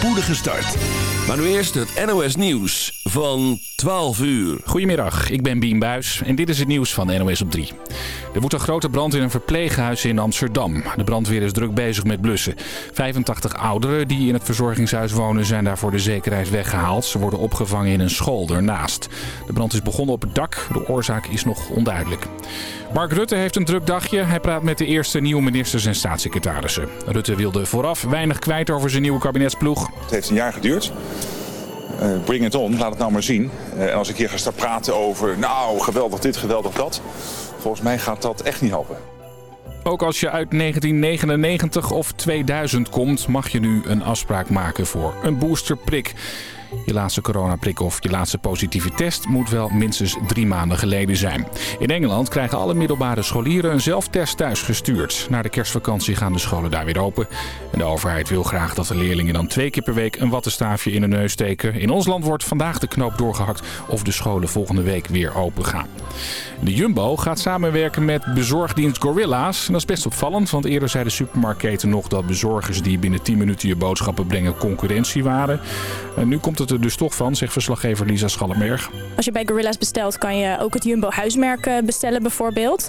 spoedige start. Maar nu eerst het NOS Nieuws van 12 uur. Goedemiddag, ik ben Bien Buis en dit is het nieuws van NOS op 3. Er woedt een grote brand in een verpleeghuis in Amsterdam. De brandweer is druk bezig met blussen. 85 ouderen die in het verzorgingshuis wonen zijn daar voor de zekerheid weggehaald. Ze worden opgevangen in een school ernaast. De brand is begonnen op het dak. De oorzaak is nog onduidelijk. Mark Rutte heeft een druk dagje. Hij praat met de eerste nieuwe ministers en staatssecretarissen. Rutte wilde vooraf weinig kwijt over zijn nieuwe kabinetsploeg. Het heeft een jaar geduurd. Uh, bring it on, laat het nou maar zien. Uh, en als ik hier ga staan praten over, nou, geweldig dit, geweldig dat. Volgens mij gaat dat echt niet helpen. Ook als je uit 1999 of 2000 komt, mag je nu een afspraak maken voor een boosterprik. Je laatste coronaprik of je laatste positieve test moet wel minstens drie maanden geleden zijn. In Engeland krijgen alle middelbare scholieren een zelftest thuis gestuurd. Na de kerstvakantie gaan de scholen daar weer open. En de overheid wil graag dat de leerlingen dan twee keer per week een wattenstaafje in de neus steken. In ons land wordt vandaag de knoop doorgehakt of de scholen volgende week weer open gaan. De Jumbo gaat samenwerken met bezorgdienst Gorilla's. En dat is best opvallend, want eerder zei de supermarktketen nog dat bezorgers die binnen 10 minuten je boodschappen brengen concurrentie waren. En nu komt het er dus toch van, zegt verslaggever Lisa Schallenberg. Als je bij Gorilla's bestelt, kan je ook het Jumbo huismerk bestellen bijvoorbeeld.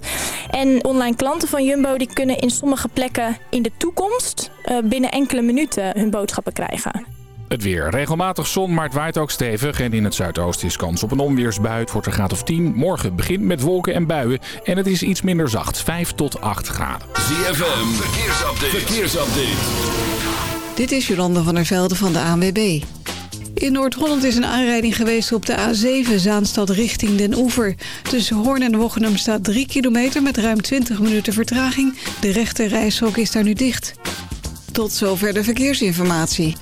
En online klanten van Jumbo die kunnen in sommige plekken in de toekomst binnen enkele minuten hun boodschappen krijgen. Het weer. Regelmatig zon, maar het waait ook stevig. En in het zuidoosten is kans op een onweersbui. Het wordt een graad of 10. Morgen begint met wolken en buien. En het is iets minder zacht. 5 tot 8 graden. ZFM. Verkeersupdate. Verkeersupdate. Dit is Jolande van der Velde van de ANWB. In Noord-Holland is een aanrijding geweest op de A7 Zaanstad richting Den Oever. Tussen Hoorn en Wochenum staat 3 kilometer met ruim 20 minuten vertraging. De rechte reishok is daar nu dicht. Tot zover de verkeersinformatie.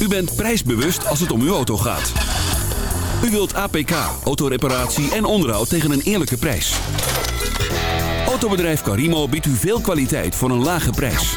U bent prijsbewust als het om uw auto gaat. U wilt APK, autoreparatie en onderhoud tegen een eerlijke prijs. Autobedrijf Carimo biedt u veel kwaliteit voor een lage prijs.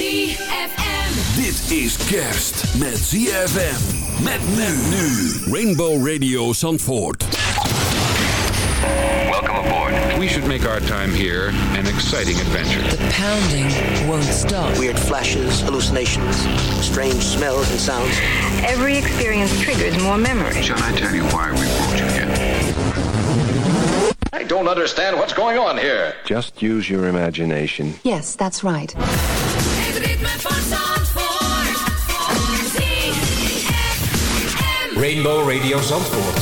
ZFM. Dit is kerst met ZFM. Met men nu. Rainbow Radio Zandvoort. Welcome aboard. We should make our time here an exciting adventure. The pounding won't stop. Weird flashes, hallucinations, strange smells and sounds. Every experience triggers more memory. Shall I tell you why we brought you here? I don't understand what's going on here. Just use your imagination. Yes, that's right. Rainbow Radio Zandvoort.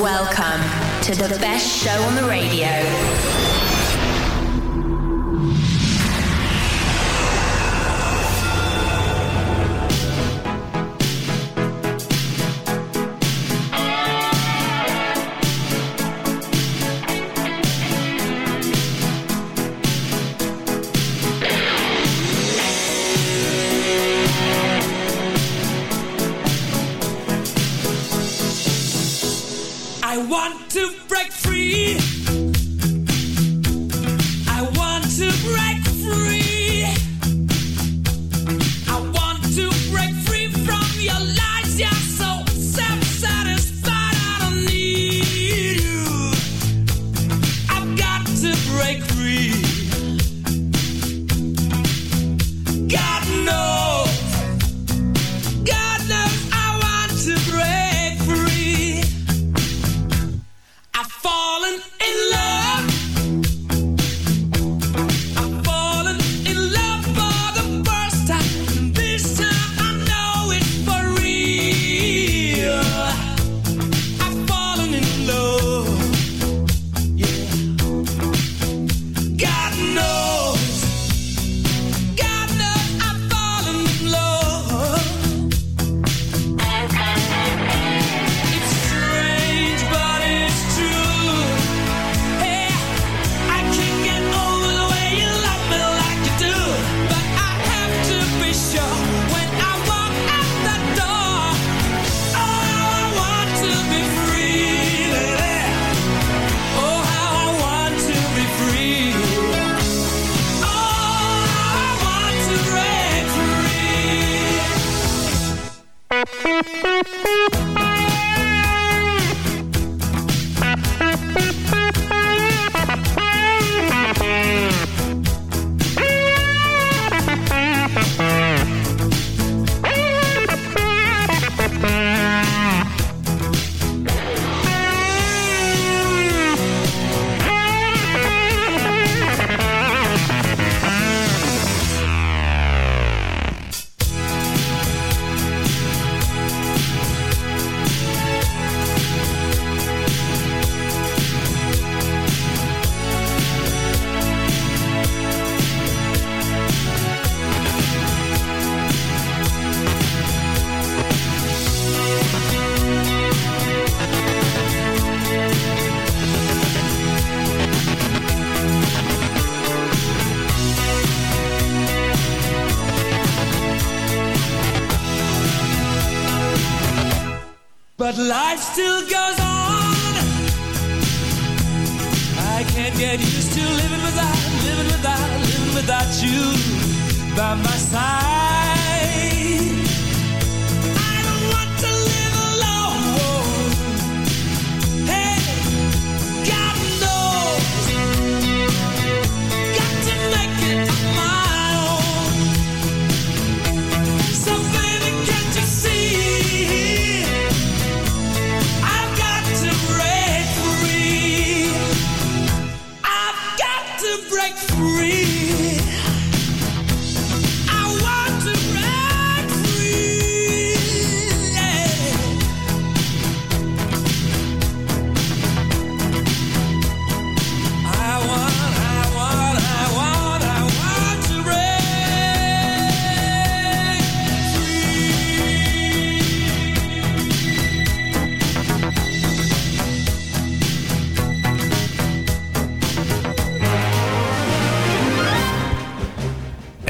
Welcome to the best show on the radio. I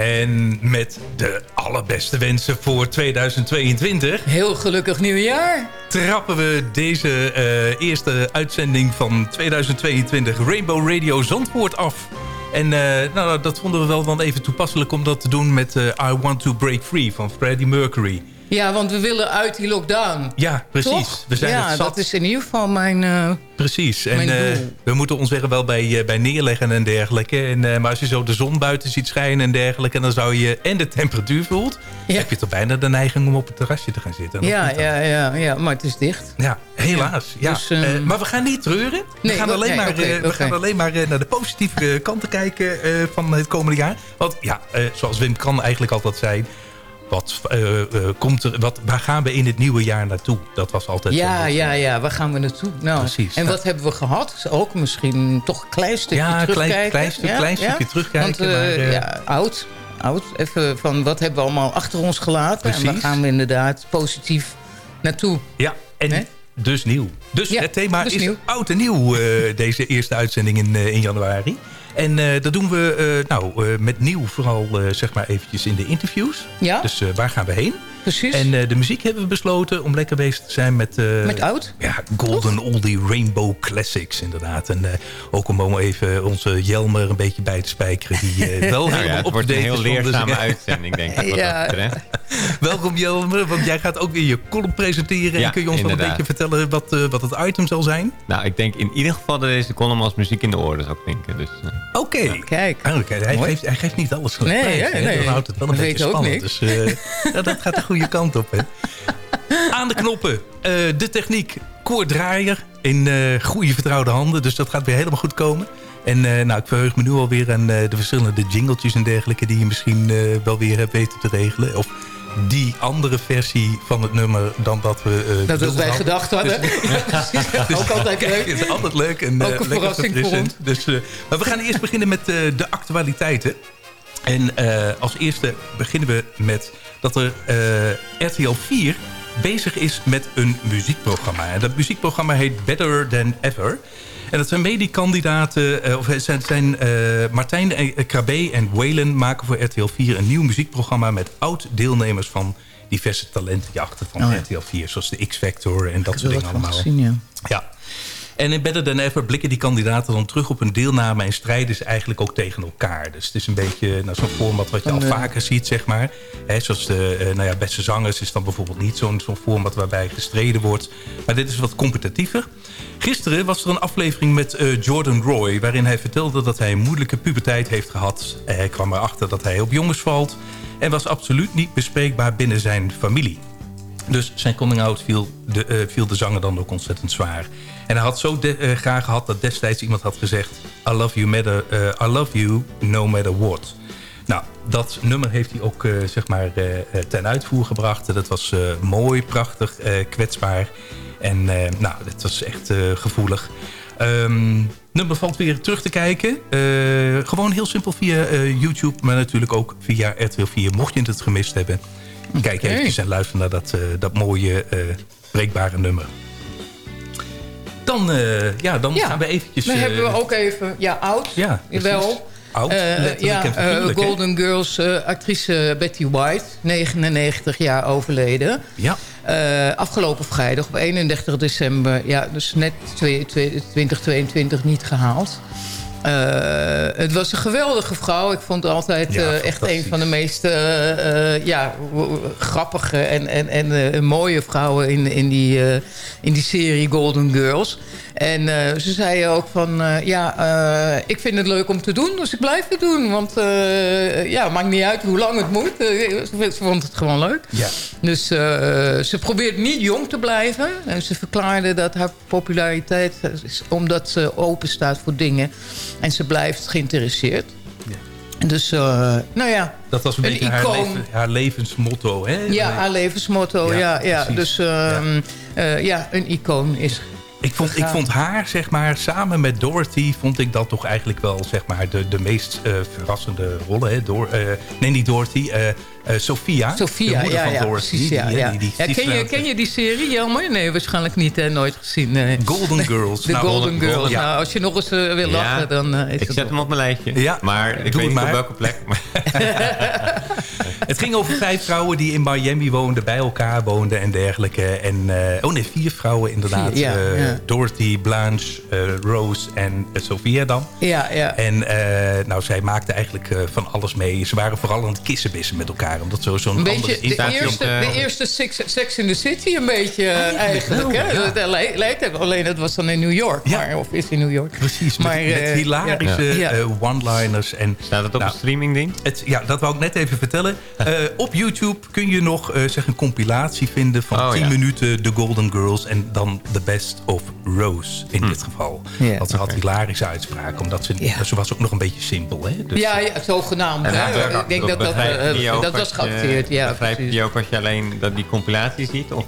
En met de allerbeste wensen voor 2022... Heel gelukkig nieuwjaar. trappen we deze eh, eerste uitzending van 2022 Rainbow Radio Zandvoort af. En eh, nou, dat vonden we wel dan even toepasselijk om dat te doen met eh, I Want To Break Free van Freddie Mercury. Ja, want we willen uit die lockdown. Ja, precies. Toch? We zijn ja, het zat. dat is in ieder geval mijn... eh, Precies. En Mijn eh, we moeten ons er wel bij, eh, bij neerleggen en dergelijke. En, maar als je zo de zon buiten ziet schijnen en dergelijke... dan zou je en de temperatuur voelt... heb je toch bijna de neiging om op het terrasje te gaan zitten. En ja, ja, ja, ja, maar het is dicht. Ja, helaas. Ja. Dus, maar we gaan niet treuren. We Nee, gaan alleen maar, we gaan alleen maar naar de positieve kanten kijken van het komende jaar. Want ja, zoals Wim kan eigenlijk altijd zijn... Wat, eh, eh, komt er, wat, waar gaan we in het nieuwe jaar naartoe? Dat was altijd... Ja, ja, ja, waar gaan we naartoe? Nou, Precies. En wat hebben we gehad? Ook misschien toch een klein stukje Ja, een klein- terugkijken. klein stuk- klein stukje terugkijken, Want, eh, maar, ja, oud, oud. Even van wat hebben we allemaal achter ons gelaten? En waar Precies. gaan we inderdaad positief naartoe? Ja, en dus nieuw. Dus het thema dus is nieuw. oud en nieuw, deze eerste uitzending in, in januari. En eh, dat doen we eh, nou, eh, met nieuw vooral zeg maar eventjes in de interviews. Ja. Dus waar gaan we heen? Precies. En eh, de muziek hebben we besloten om lekker bezig te zijn met... eh, Met oud? Ja, Golden Oldie Rainbow Classics inderdaad. En eh, ook om even onze Jelmer een beetje bij te spijkeren. Die wel Nou ja, het op wordt een heel leerzame uitzending, denk ik. Ja. dat. Welkom Jelmer, want jij gaat ook weer je column presenteren. Ja, en kun je ons wel een beetje vertellen wat, wat het item zal zijn? Nou, ik denk in ieder geval dat deze column als muziek in de oren zou klinken. Dus, Oké. Kijk. Hij, geeft, hij geeft niet alles gelijk. Nee, hè? Nee. Dan houdt het wel een We beetje spannend. Dus ja, dat gaat de goede kant op. Hè? Aan de knoppen. eh, de techniek. Koord Draaier. In eh, goede vertrouwde handen. Dus dat gaat weer helemaal goed komen. En eh, nou, ik verheug me nu alweer aan eh, de verschillende jingletjes en dergelijke... die je misschien eh, wel weer hebt weten te regelen. Of die andere versie van het nummer dan dat we... eh, Dat wij gedacht hadden. Dus- Ja, ook altijd leuk. Het is altijd leuk. En, Ook eh, een lekker verrassing voor. Dus, eh, maar we gaan eerst beginnen met eh, de actualiteiten. En eh, als eerste beginnen we met dat er eh, RTL 4 bezig is met een muziekprogramma. En dat muziekprogramma heet Better Than Ever. En dat zijn mediekandidaten, eh, of zijn, zijn eh, Martijn Krabbe en Waylon maken voor RTL 4 een nieuw muziekprogramma met oud-deelnemers van diverse talentenjachten van Oh ja. RTL 4. Zoals de X-Factor en dat soort dingen allemaal. gezien, ja. Ja. En in Better Than Ever blikken die kandidaten dan terug op hun deelname... en strijden ze eigenlijk ook tegen elkaar. Dus het is een beetje nou, zo'n format wat je al eh, vaker ziet, zeg maar. Hè, zoals de eh, nou ja, beste zangers is dan bijvoorbeeld niet zo'n zo'n format... waarbij gestreden wordt. Maar dit is wat competitiever. Gisteren was er een aflevering met eh, Jordan Roy... waarin hij vertelde dat hij een moeilijke puberteit heeft gehad. Hij kwam erachter dat hij op jongens valt... en was absoluut niet bespreekbaar binnen zijn familie. Dus zijn coming-out viel de, eh, viel de zanger dan ook ontzettend zwaar. En hij had zo eh, graag gehad dat destijds iemand had gezegd... I love you, matter, eh, I love you no matter what. Nou, dat nummer heeft hij ook zeg maar, ten uitvoer gebracht. Dat was mooi, prachtig, kwetsbaar. En nou, dat was echt gevoelig. Ehm, nummer valt weer terug te kijken. Gewoon heel simpel via YouTube, maar natuurlijk ook via RTL 4. Mocht je het gemist hebben, kijk eventjes en luister naar dat, eh, dat mooie, eh, breekbare nummer. Dan, eh, ja, dan Ja, gaan we eventjes... Dan hebben we ook even, ja, oud. Ja, precies. wel. Oud, letterlijk ja, hè? Golden Girls actrice Betty White, 99 jaar overleden. Ja. Afgelopen vrijdag op 31 december, ja, dus net twee- twee- 2022 niet gehaald. Eh, het was een geweldige vrouw. Ik vond het altijd Ja, eh, echt een van de meest eh, ja, grappige en, en, en mooie vrouwen in, in, die, in die serie Golden Girls. En eh, ze zei ook van, eh, ja, eh, ik vind het leuk om te doen, dus ik blijf het doen. Want ja, maakt niet uit hoe lang het moet. Ze vond het gewoon leuk. Ja. Dus ze probeert niet jong te blijven. En ze verklaarde dat haar populariteit is omdat ze open staat voor dingen. En ze blijft geïnteresseerd. Dus, nou ja. Dat was een, Een beetje haar, leven- haar levensmotto, hè? Ja, haar levensmotto. Ja, Ja. Dus ehm, eh, ja, een icoon is Ik vond, ik vond haar, zeg maar, samen met Dorothy... vond ik dat toch eigenlijk wel, zeg maar, de, de meest eh, verrassende rollen. Hè? Door, eh, nee, niet Dorothy. Eh eh, Sophia. de Sophia, moeder ja, van ja, Dorothy. precies. Ja, die, ja. die- die- Ja, die ken, je, ken je die serie, Jelmer? Nee, waarschijnlijk niet. Hè? Nooit gezien. nee. Golden Girls. De Nou, Golden Golden- Girls. ja. Nou, als je nog eens eh, wil lachen, dan eh, is ik het zet hem op mijn lijstje. Ja, maar ik doe weet niet maar. op welke plek. Maar Het ging over vijf vrouwen die in Miami woonden, bij elkaar woonden en dergelijke. En, eh, oh nee, vier vrouwen inderdaad. Vier, ja, Eh, ja. Dorothy, Blanche, eh, Rose en Sophia dan. Ja, ja. En eh, nou, zij maakten eigenlijk eh, van alles mee. Ze waren vooral aan het kissenbissen met elkaar. Omdat zo zo'n beetje andere de op eerste, de- de eerste Sex, Sex in the City een beetje eh, eigenlijk. wel, hè? ja. Dat lijkt lijkt het. Alleen het was dan in New York. Maar, of is in New York. Precies, met, Maar, met eh, hilarische ja. eh, one-liners. En, Staat het op nou, een streamingding? Het, ja, dat wou ik net even vertellen. Eh, op YouTube kun je nog eh, zeg een compilatie vinden van Oh, 10 ja. minuten The Golden Girls. En dan The Best of Rose in dit geval. Want ze had hilarische uitspraken. Omdat ze, Ja. ze was ook nog een beetje simpel. Hè? Dus, ja, ja, zogenaamd. Ik denk dat dat, eh, dat was je- geacteerd. Ja, precies. die ook als je alleen dat die compilatie ziet? Of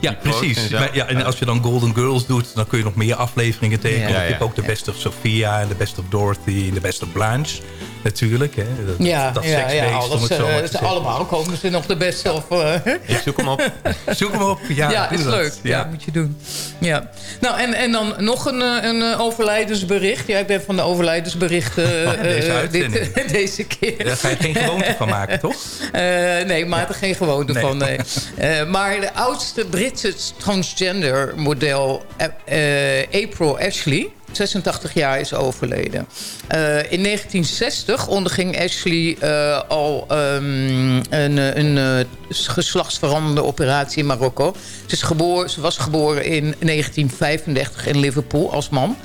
Ja, precies. en? Maar, ja, en als je dan Golden Girls doet, dan kun je nog meer afleveringen tegenkomen. Ja, ja. hebt ook de Best of Sophia en de Best of Dorothy en de Best of Blanche. Natuurlijk, hè. Dat, Ja, dat ja, ja, alles, het zo eh, allemaal komen ze nog de beste. Of, eh, Ik zoek hem op. Zoek hem op. Ja, Ja, is dat. leuk. Ja. moet je doen. Ja. Nou, en, en dan nog een, eh, een overlijdensbericht. Ja, ik ben van de overlijdensberichten eh, Deze dit, deze keer. Daar ga je geen gewoonte van maken, toch? Eh, nee, maak er geen gewoonte Nee. van. Nee. Eh, maar de oudste Britse transgender model, eh, eh, April Ashley... 86 jaar is overleden. Eh, in 1960 onderging Ashley al ehm, een, een geslachtsveranderende operatie in Marokko. Ze, is ze was geboren in 1935 in Liverpool als man.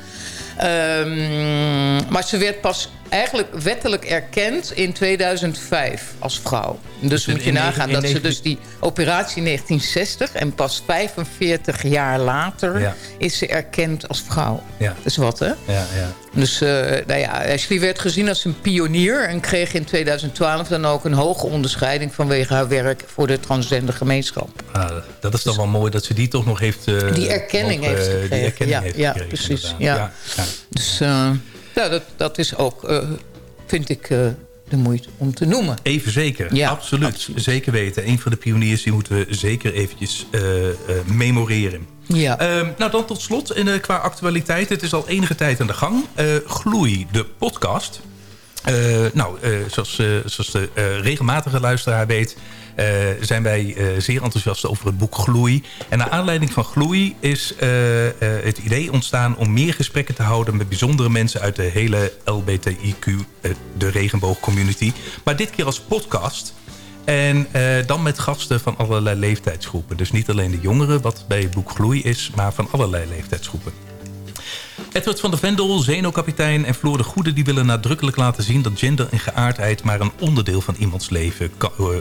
Ehm, maar ze werd pas eigenlijk wettelijk erkend in 2005 als vrouw. Dus, Dus moet je nagaan dat ze 19 dus die operatie in 1960... en pas 45 jaar later Ja. is ze erkend als vrouw. Ja. Dat is wat, hè? Ja, ja. Dus uh, nou ja, Ashley werd gezien als een pionier... en kreeg in 2012 dan ook een hoge onderscheiding... vanwege haar werk voor de transgender gemeenschap. Ah, dat is dan wel mooi dat ze die toch nog heeft... uh, die erkenning uh, heeft gekregen. Die erkenning ja, heeft ja, gekregen, precies. Ja. Ja, ja. Dus ja, dat, dat is ook, vind ik, de moeite om te noemen. Even zeker, ja, absoluut. absoluut. Zeker weten. Een van de pioniers die moeten we zeker eventjes memoreren. Ja. Uh, nou, dan tot slot in, uh, qua actualiteit. Het is al enige tijd aan de gang. Uh, Gloei, de podcast. Eh, nou, eh, zoals, eh, zoals de eh, regelmatige luisteraar weet... eh, zijn wij eh, zeer enthousiast over het boek Gloei. En naar aanleiding van Gloei is eh, eh, het idee ontstaan... om meer gesprekken te houden met bijzondere mensen... uit de hele LBTIQ, eh, de regenboogcommunity. Maar dit keer als podcast... En eh, dan met gasten van allerlei leeftijdsgroepen. Dus niet alleen de jongeren, wat bij boek Gloei is... maar van allerlei leeftijdsgroepen. Edward van der Vendel, Zeno-kapitein en Floor de Goede... die willen nadrukkelijk laten zien dat gender en geaardheid... maar een onderdeel van iemands leven eh, eh,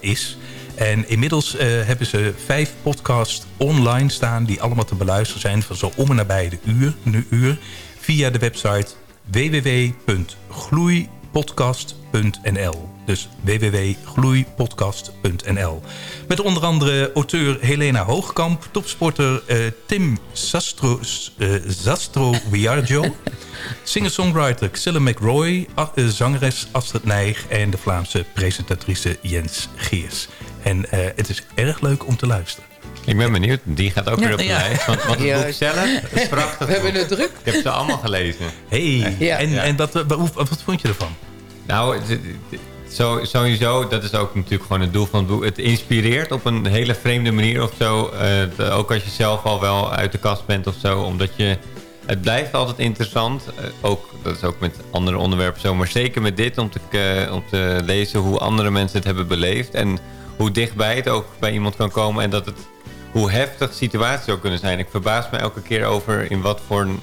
is. En inmiddels hebben ze vijf podcasts online staan... die allemaal te beluisteren zijn van zo om en nabij de uur, een uur... via de website www.gloeipodcast.nl. Dus www.gloeipodcast.nl. Met onder andere auteur Helena Hoogkamp, topsporter eh, Tim Sastro, eh, Zastro Viaggio, singer-songwriter Xilla McRoy, eh, zangeres Astrid Nijg en de Vlaamse presentatrice Jens Geers. En eh, het is erg leuk om te luisteren. Ik ben benieuwd. Die gaat ook Ja, weer op de ja. lijst. Want, want het boek Juist. zelf is prachtig. We hebben het druk. Ik heb ze allemaal gelezen. Hey, Ja. en, Ja. en dat, eh, hoe- wat vond je ervan? Nou, zo, sowieso, dat is ook natuurlijk gewoon het doel van het boek. Het inspireert op een hele vreemde manier of zo. Eh, ook als je zelf al wel uit de kast bent of zo. Omdat je... Het blijft altijd interessant. Eh, ook, dat is ook met andere onderwerpen zo. Maar zeker met dit, om te, eh, om te lezen hoe andere mensen het hebben beleefd. En hoe dichtbij het ook bij iemand kan komen. En dat het, hoe heftig situaties ook kunnen zijn. Ik verbaas me elke keer over in wat voor een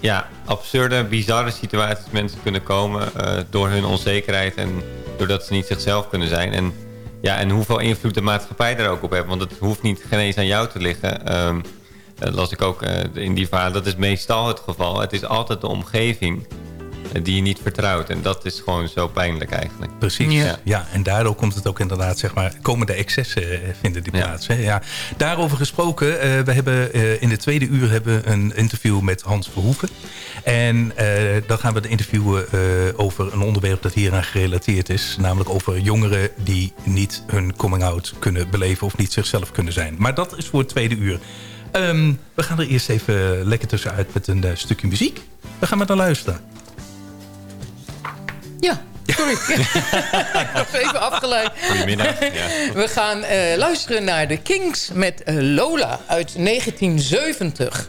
ja, absurde, bizarre situaties mensen kunnen komen eh, door hun onzekerheid en doordat ze niet zichzelf kunnen zijn. En, ja, en hoeveel invloed de maatschappij daar ook op heeft. Want het hoeft niet geen eens aan jou te liggen. Ehm, dat las ik ook eh, in die verhaal. Dat is meestal het geval. Het is altijd de omgeving eh, die je niet vertrouwt. En dat is gewoon zo pijnlijk eigenlijk. Precies, Ja. ja. En daardoor komt het ook inderdaad, zeg maar, komende excessen eh, vinden die Ja. plaats. Hè? Ja. Daarover gesproken, eh, we hebben eh, in de tweede uur hebben een interview met Hans Verhoeven. En eh, dan gaan we het interviewen eh, over een onderwerp dat hieraan gerelateerd is. Namelijk over jongeren die niet hun coming-out kunnen beleven of niet zichzelf kunnen zijn. Maar dat is voor het tweede uur. Ehm, we gaan er eerst even lekker tussenuit met een stukje muziek. We gaan maar naar luisteren. Ja, sorry. ik was even afgeleid. Goedemiddag. Ja. We gaan eh, luisteren naar de Kings met eh, Lola uit 1970.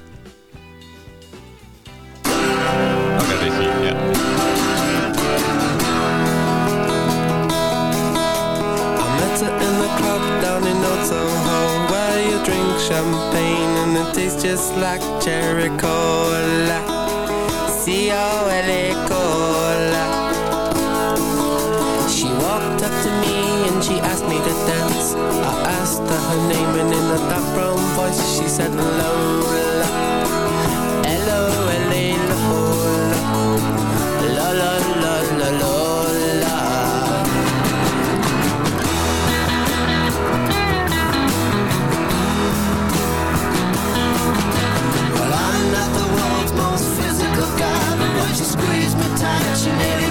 Oké, dit zie je, ja. I met her in the club down in Old Soho Where you drink champagne and it tastes just like cherry cola C-O-L-A cola her her name and in a dark brown voice she said Lola. L-O-L-A Lola La la la la Lola. Well, I'm not the world's most physical guy, but when she squeezed me tight, she nearly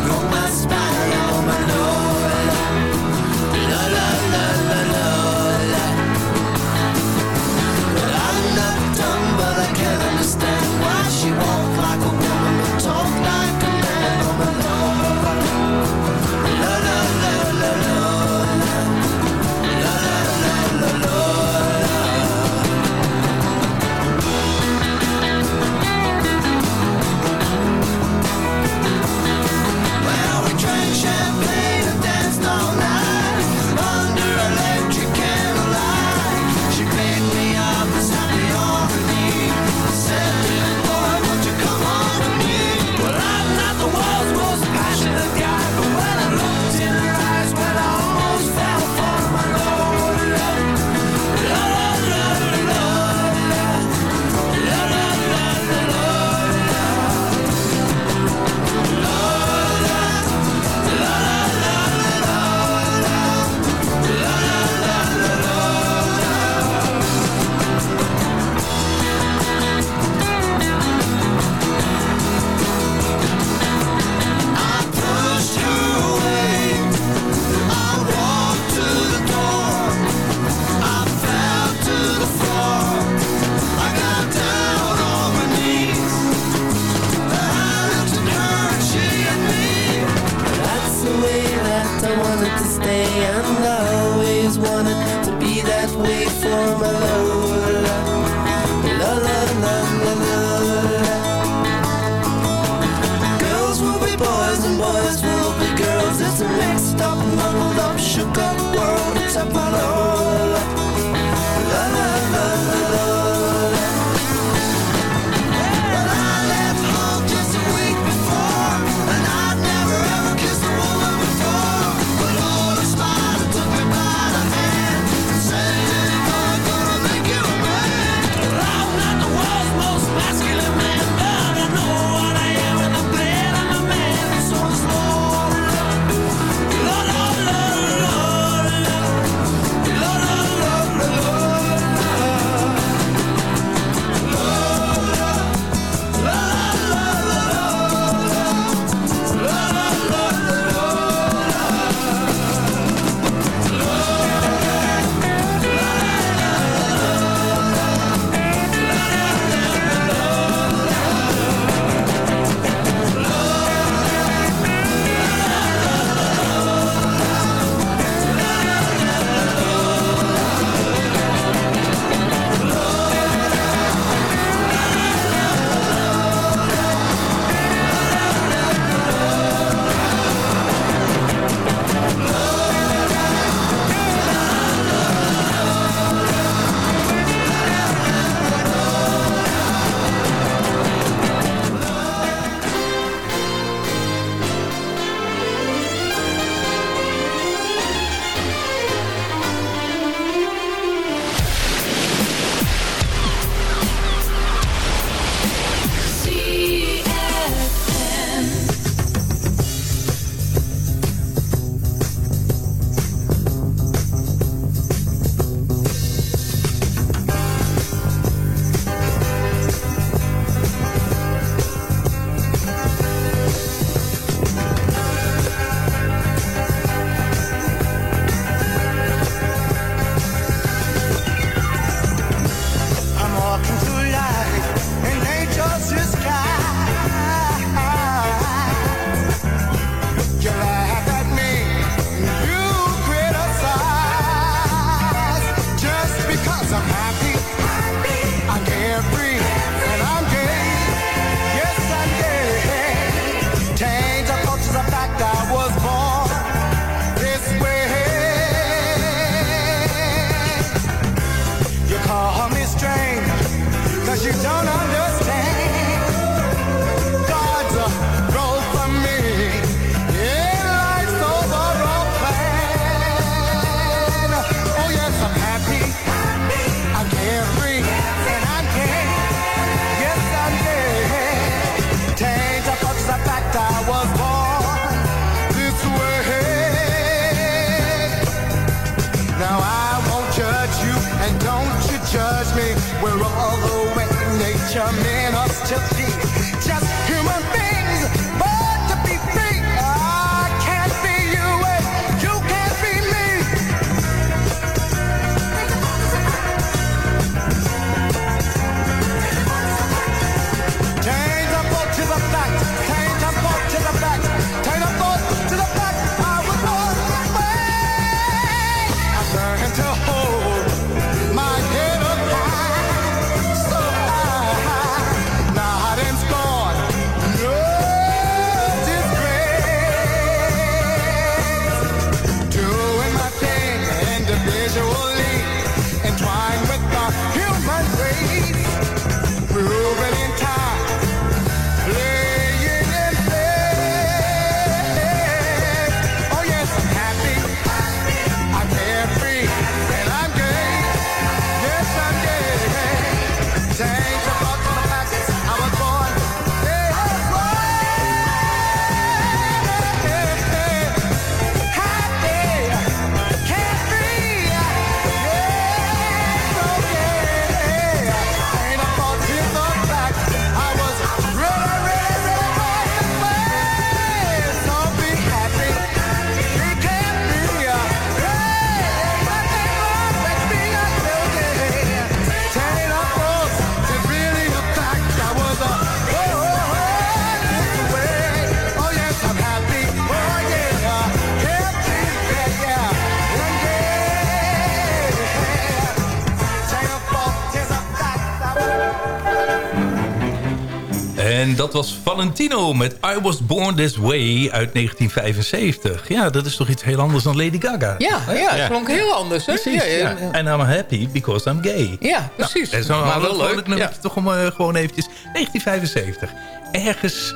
dat was Valentino met I Was Born This Way uit 1975. Ja, dat is toch iets heel anders dan Lady Gaga? Ja, ja, het klonk heel anders. Hè? Precies, ja, ja. En I'm happy because I'm gay. Ja, precies. Nou, dat is Maar wel wel een leuk, toch om eh, gewoon eventjes... 1975. Ergens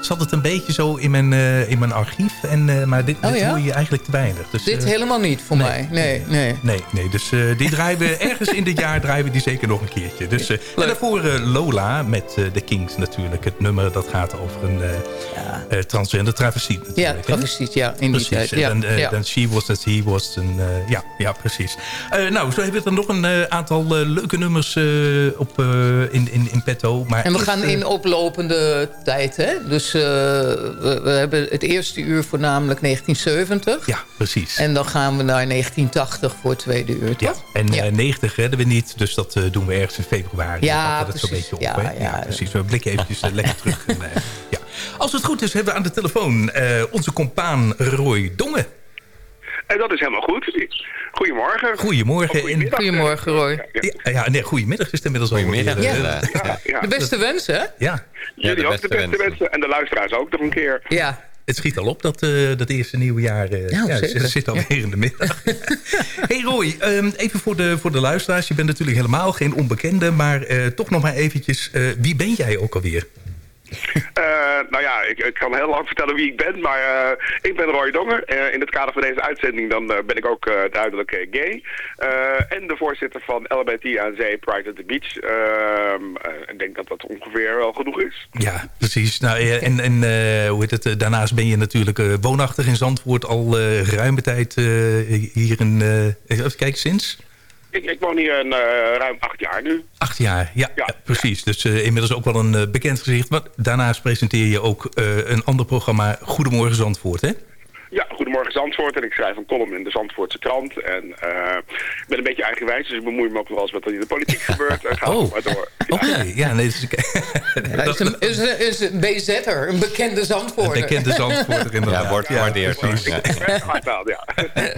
zat het een beetje zo in mijn, eh, in mijn archief. En, eh, maar dit, Oh, dit ja? hoor je eigenlijk te weinig. Dus, Dit eh, helemaal niet voor nee. mij. Nee, nee. Nee, nee, dus die draaien we ergens in dit jaar draaien we die zeker nog een keertje. Dus, en daarvoor Lola met de Kings natuurlijk. Het nummer dat gaat over een eh, transgender travestiet Ja, natuurlijk. travestiet, ja, in die Precies, tijd. Ja, en dan, ja. dan she was as he was. En, ja, ja, precies. Nou, zo hebben we er nog een aantal leuke nummers op, in, in, in petto. Maar En we gaan in oplopende tijd, hè? Dus eh, we, we hebben het eerste uur voornamelijk 1970. Ja, precies. En dan gaan we naar 1980 voor het tweede uur, Ja, en eh 90 redden we niet, dus dat eh, doen we ergens in februari. Ja, dat zo'n precies. beetje op. Ja, precies. We blikken eventjes eh, lekker terug. En, eh, ja. Als het goed is, hebben we aan de telefoon eh, onze compaan Roy Dongen. En dat is helemaal goed. Goedemorgen. Goedemorgen. goedemiddag. Goedemorgen, Roy. Ja, ja, nee, goedemiddag is het inmiddels al. Goedemiddag. eh, Ja. Ja, ja. De beste wensen, hè? Ja, Jullie de ook de beste wensen. En de luisteraars ook nog een keer. Ja. het schiet al op dat, eh, dat eerste nieuwe jaar. eh, ja, zeker. zit, alweer in de middag. hey Roy, ehm, even voor de, voor de luisteraars. Je bent natuurlijk helemaal geen onbekende, maar eh, toch nog maar eventjes. eh, wie ben jij ook alweer? Eh, nou ja, ik, ik kan heel lang vertellen wie ik ben, maar eh, ik ben Roy Donger. Eh, in het kader van deze uitzending dan, ben ik ook duidelijk gay. En de voorzitter van LBT aan Zee, Pride at the Beach. Ehm, eh, ik denk dat dat ongeveer wel genoeg is. Ja, precies. Nou, en en hoe heet het? daarnaast ben je natuurlijk woonachtig in Zandvoort al ruime tijd hier in. even kijken, sinds? Ik, ik woon hier een, eh, ruim acht jaar nu. Acht jaar, ja, Ja. ja, precies. Dus eh, inmiddels ook wel een eh, bekend gezicht. Maar daarnaast presenteer je ook eh, een ander programma, Goedemorgen Zandvoort, hè? Ja, Goedemorgen Zandvoort. En ik schrijf een column in de Zandvoortse krant. En eh, ik ben een beetje eigenwijs, dus ik bemoei me ook nog wel eens met wat er in de politiek gebeurt. En ga Oh. maar door. Oké, ja, nee, dus, Hij is een, is een, is een BZ'er, een bekende een Zandvoorter. bekende Zandvoorter inderdaad. Ja, wordt gewaardeerd. Ja. Ja, ja.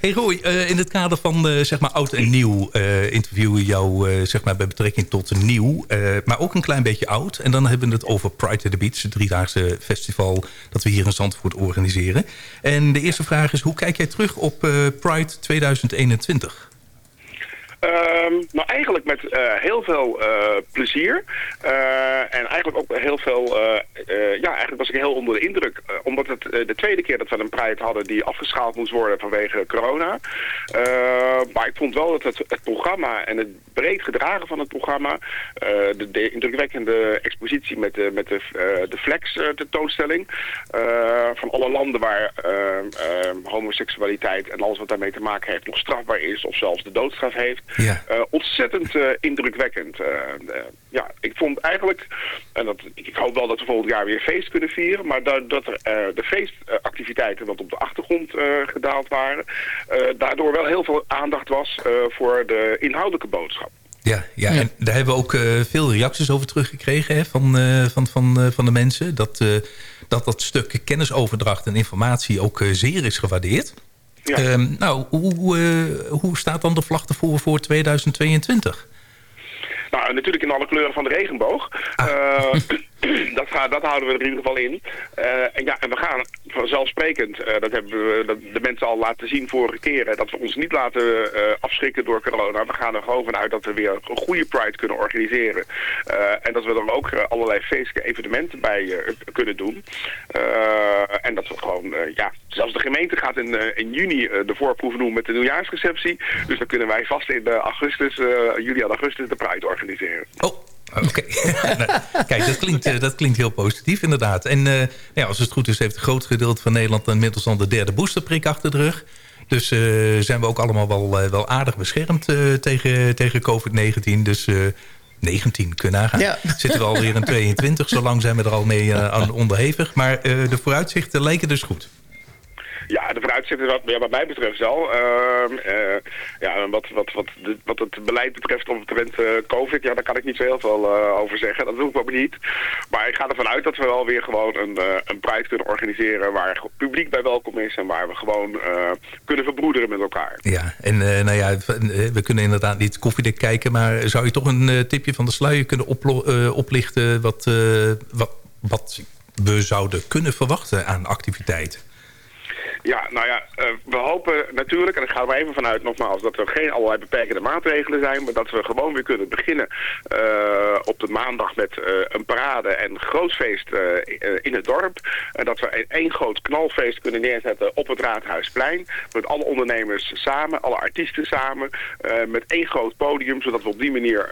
Hey Roy, eh, in het kader van eh, zeg maar oud en nieuw eh, interviewen we jou eh, zeg maar bij betrekking tot nieuw, eh, maar ook een klein beetje oud. En dan hebben we het over Pride at the Beach, het driedaagse festival dat we hier in Zandvoort organiseren. En de eerste vraag is, hoe kijk jij terug op eh, Pride 2021? Ehm, nou, eigenlijk met eh, heel veel eh, plezier. Eh, en eigenlijk ook heel veel... ja, eigenlijk was ik heel onder de indruk. omdat het de tweede keer dat we een Pride hadden die afgeschaald moest worden vanwege corona. Maar ik vond wel dat het, het programma en het breed gedragen van het programma... de, de indrukwekkende expositie met de, met de, de Flex tentoonstelling... van alle landen waar homoseksualiteit en alles wat daarmee te maken heeft nog strafbaar is... of zelfs de doodstraf heeft... Ja. Eh, ontzettend eh, indrukwekkend. Eh, ja, ik vond eigenlijk, en dat, ik hoop wel dat we volgend jaar weer feest kunnen vieren, maar dat, dat er, eh, de feestactiviteiten wat op de achtergrond eh, gedaald waren, eh, daardoor wel heel veel aandacht was eh, voor de inhoudelijke boodschap. Ja, ja, en daar hebben we ook eh, veel reacties over teruggekregen hè, van, eh, van, van, eh, van de mensen. Dat, eh, dat dat stuk kennisoverdracht en informatie ook zeer is gewaardeerd. Ja. Ehm, nou, hoe, eh, hoe staat dan de vlag ervoor voor 2022? Nou, natuurlijk in alle kleuren van de regenboog. Eh, dat, gaat, dat houden we er in ieder geval in. Eh, en ja, en we gaan vanzelfsprekend, eh, dat hebben we dat de mensen al laten zien vorige keren, dat we ons niet laten eh, afschrikken door corona. We gaan er gewoon vanuit dat we weer een goede Pride kunnen organiseren. Eh, en dat we dan ook allerlei feestelijke evenementen bij kunnen doen. En dat we gewoon, ja, zelfs de gemeente gaat in, in juni de voorproef doen met de nieuwjaarsreceptie. Dus dan kunnen wij vast in augustus, juli en augustus de Pride organiseren. Oh, oké. Nou, Kijk, dat klinkt, eh, dat klinkt heel positief inderdaad. En eh, ja, als het goed is, heeft een groot gedeelte van Nederland... inmiddels al de derde boosterprik achter de rug. Dus eh, zijn we ook allemaal wel, wel aardig beschermd tegen, tegen COVID-19. Dus... eh 19, kunnen nagaan. Ja. Zitten we alweer in 22, zo lang zijn we er al mee aan onderhevig. Maar de vooruitzichten lijken dus goed. Ja, de vooruitzichten wat, wat mij betreft wel. Ehm, eh, ja, wat, wat, wat, de- wat het beleid betreft omtrent eh COVID, ja, daar kan ik niet zo heel veel eh, over zeggen. Dat doe ik ook niet. Maar ik ga ervan uit dat we wel weer gewoon een, een Pride kunnen organiseren waar het publiek bij welkom is en waar we gewoon kunnen verbroederen met elkaar. Ja, en nou ja, we kunnen inderdaad niet koffiedik kijken... maar zou je toch een tipje van de sluier kunnen oplichten... Wat, wat, wat we zouden kunnen verwachten aan activiteiten? Ja, nou ja, eh, we hopen natuurlijk, en ik ga er maar even vanuit nogmaals, dat er geen allerlei beperkende maatregelen zijn, maar dat we gewoon weer kunnen beginnen eh, op de maandag met eh, een parade en groot feest in het dorp. En dat we één groot knalfeest kunnen neerzetten op het Raadhuisplein, met alle ondernemers samen, alle artiesten samen, met één groot podium, zodat we op die manier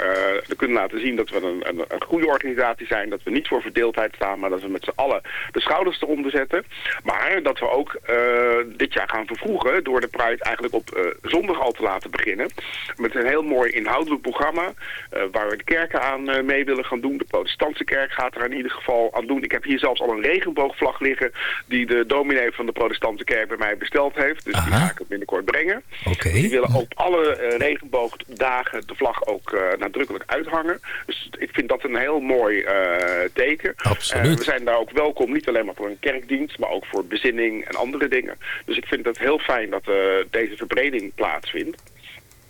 kunnen laten zien dat we een, een, een goede organisatie zijn, dat we niet voor verdeeldheid staan, maar dat we met z'n allen de schouders eronder zetten. Maar dat we ook dit jaar gaan vervroegen door de Pride eigenlijk op eh, zondag al te laten beginnen. Met een heel mooi inhoudelijk programma eh, waar we de kerken aan eh, mee willen gaan doen. De protestantse kerk gaat er in ieder geval aan doen. Ik heb hier zelfs al een regenboogvlag liggen die de dominee van de protestantse kerk bij mij besteld heeft. Dus die ga ik binnenkort brengen. Die willen op alle eh, regenboogdagen de vlag ook eh, nadrukkelijk uithangen. Dus ik vind dat een heel mooi eh, teken. Absoluut. Eh, we zijn daar ook welkom, niet alleen maar voor een kerkdienst, maar ook voor bezinning en andere dingen. Dus ik vind het heel fijn dat eh, deze verbreding plaatsvindt.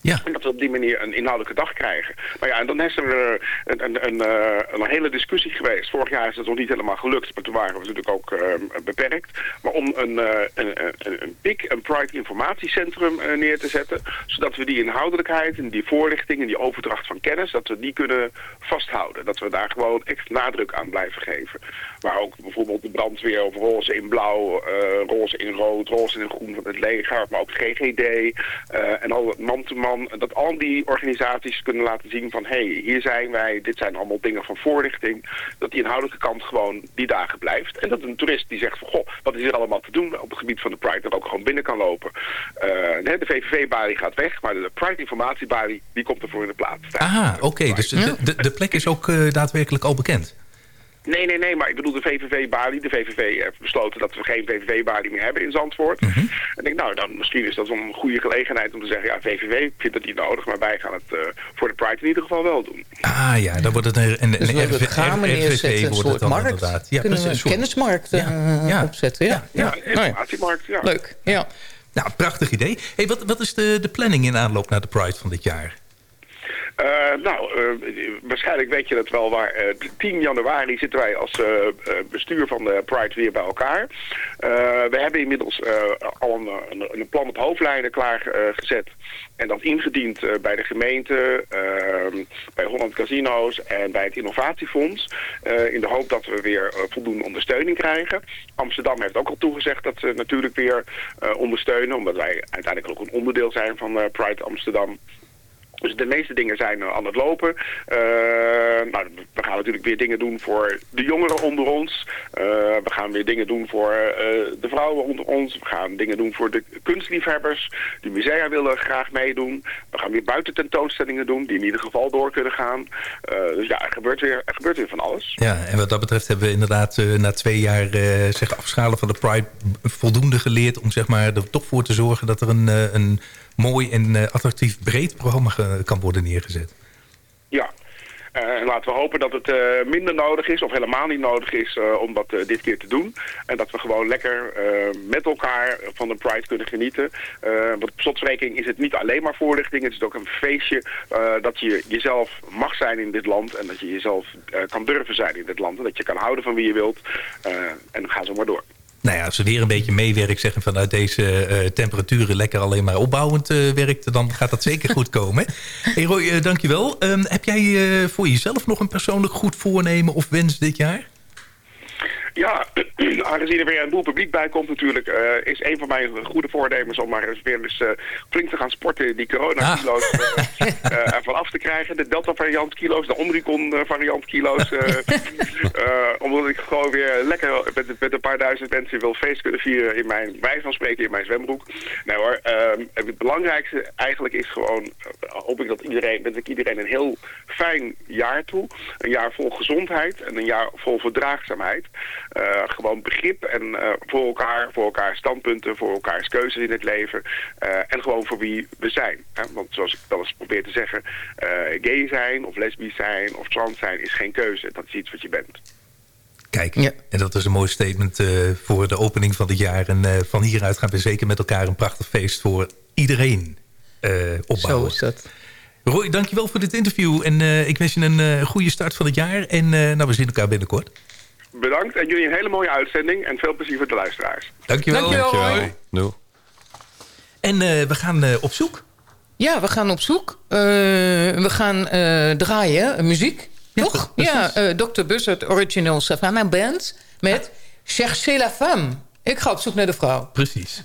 Ja. En dat we op die manier een inhoudelijke dag krijgen. Maar ja, en dan is er eh, een, een, een, eh, een hele discussie geweest. Vorig jaar is het nog niet helemaal gelukt, maar toen waren we natuurlijk ook eh, beperkt. Maar om een, een, een, PIC, een Pride Informatiecentrum neer te zetten. Zodat we die inhoudelijkheid en die voorlichting en die overdracht van kennis, dat we die kunnen vasthouden. Dat we daar gewoon echt nadruk aan blijven geven. Waar ook bijvoorbeeld de brandweer of roze in blauw, eh, roze in rood, roze in groen van het leger, maar ook GGD en al het man-to-man. Dat al die organisaties kunnen laten zien van hé, hey, hier zijn wij, dit zijn allemaal dingen van voorlichting. Dat die inhoudelijke kant gewoon die dagen blijft. En dat een toerist die zegt van goh, wat is hier allemaal te doen op het gebied van de Pride, dat ook gewoon binnen kan lopen. Eh, de VVV-balie gaat weg, maar de Pride informatiebalie die komt ervoor in de plaats. Ah, oké. Dus de, de, de plek is ook eh, daadwerkelijk al bekend. Nee, nee, nee, maar ik bedoel de VVV-balie. De VVV heeft besloten dat we geen VVV-balie meer hebben in Zandvoort. En ik denk, nou, dan misschien is dat een goede gelegenheid om te zeggen... ja, VVV vindt het niet nodig, maar wij gaan het eh, voor de Pride in ieder geval wel doen. Ah ja, dan wordt het een, een, Dus we een het RV gamen RVV neerzetten, een wordt het soort dan markt. inderdaad. Ja, Kunnen we een kennismarkt eh, Ja. opzetten. Ja, Ja, ja. Nou ja. informatiemarkt, ja. Leuk, ja. Nou, prachtig idee. Hey, wat, wat is de, de planning in aanloop naar de Pride van dit jaar? Eh, nou, eh, waarschijnlijk weet je dat wel, waar eh, 10 januari zitten wij als eh, eh, bestuur van de Pride weer bij elkaar. Eh, we hebben inmiddels eh, al een, een, een plan op hoofdlijnen klaargezet en dat ingediend eh, bij de gemeente, eh, bij Holland Casino's en bij het Innovatiefonds. eh, in de hoop dat we weer eh, voldoende ondersteuning krijgen. Amsterdam heeft ook al toegezegd dat ze natuurlijk weer eh, ondersteunen, omdat wij uiteindelijk ook een onderdeel zijn van eh, Pride Amsterdam. Dus de meeste dingen zijn aan het lopen. Eh, we gaan natuurlijk weer dingen doen voor de jongeren onder ons. Eh, we gaan weer dingen doen voor eh, de vrouwen onder ons. We gaan dingen doen voor de kunstliefhebbers. De musea willen graag meedoen. We gaan weer buiten tentoonstellingen doen die in ieder geval door kunnen gaan. Dus ja, er gebeurt, weer, er gebeurt weer van alles. Ja, en wat dat betreft hebben we inderdaad na twee jaar zeg, afschalen van de Pride voldoende geleerd om zeg maar, er toch voor te zorgen dat er een, een mooi en eh, attractief breed programma kan worden neergezet. Ja. En laten we hopen dat het eh, minder nodig is of helemaal niet nodig is om dat dit keer te doen. En dat we gewoon lekker met elkaar van de Pride kunnen genieten. Want op slotverrekening is het niet alleen maar voorlichting. Het is ook een feestje dat je jezelf mag zijn in dit land. En dat je jezelf kan durven zijn in dit land. En dat je kan houden van wie je wilt. En gaan ze maar door. Nou ja, als ze weer een beetje meewerkt, zeggen vanuit deze eh, temperaturen lekker alleen maar opbouwend eh, werkt, dan gaat dat zeker goed komen. Hey Roy, eh, dankjewel. Ehm, heb jij voor jezelf nog een persoonlijk goed voornemen of wens dit jaar? Ja, aangezien er weer een boel publiek bij komt natuurlijk, eh, is een van mijn goede voornemens om maar eens weer eens eh, flink te gaan sporten, die corona-kilo's eh, eh, ervan af te krijgen. De Delta-variant kilo's, de Omicron-variant kilo's. eh, eh, omdat ik gewoon weer lekker met, met een paar duizend mensen wil feest kunnen vieren in mijn, wij van spreken, in mijn zwembroek. Nou hoor, ehm, het belangrijkste eigenlijk is gewoon, hoop ik dat iedereen, wens ik iedereen een heel fijn jaar toe. Een jaar vol gezondheid en een jaar vol verdraagzaamheid. Eh, gewoon begrip en eh, voor elkaar, voor elkaar standpunten, voor elkaars keuzes in het leven. eh, en gewoon voor wie we zijn. Hè? Want zoals ik wel eens probeer te zeggen, eh, gay zijn of lesbisch zijn of trans zijn is geen keuze. Dat is iets wat je bent. Kijk, en dat is een mooi statement eh, voor de opening van het jaar. En eh, van hieruit gaan we zeker met elkaar een prachtig feest voor iedereen eh, opbouwen. Zo is dat. Roy, dankjewel voor dit interview. En eh, ik wens je een eh, goede start van het jaar. En eh, nou, we zien elkaar binnenkort. Bedankt en jullie een hele mooie uitzending en veel plezier voor de luisteraars. Dankjewel. Dankjewel. Doei. En eh, we gaan eh, op zoek. Ja, we gaan op zoek. Eh, we gaan eh, draaien, muziek. Toch? Ja, eh Dr. Buzzard Original Savannah Band met Cherchez la femme. Ik ga op zoek naar de vrouw. Precies.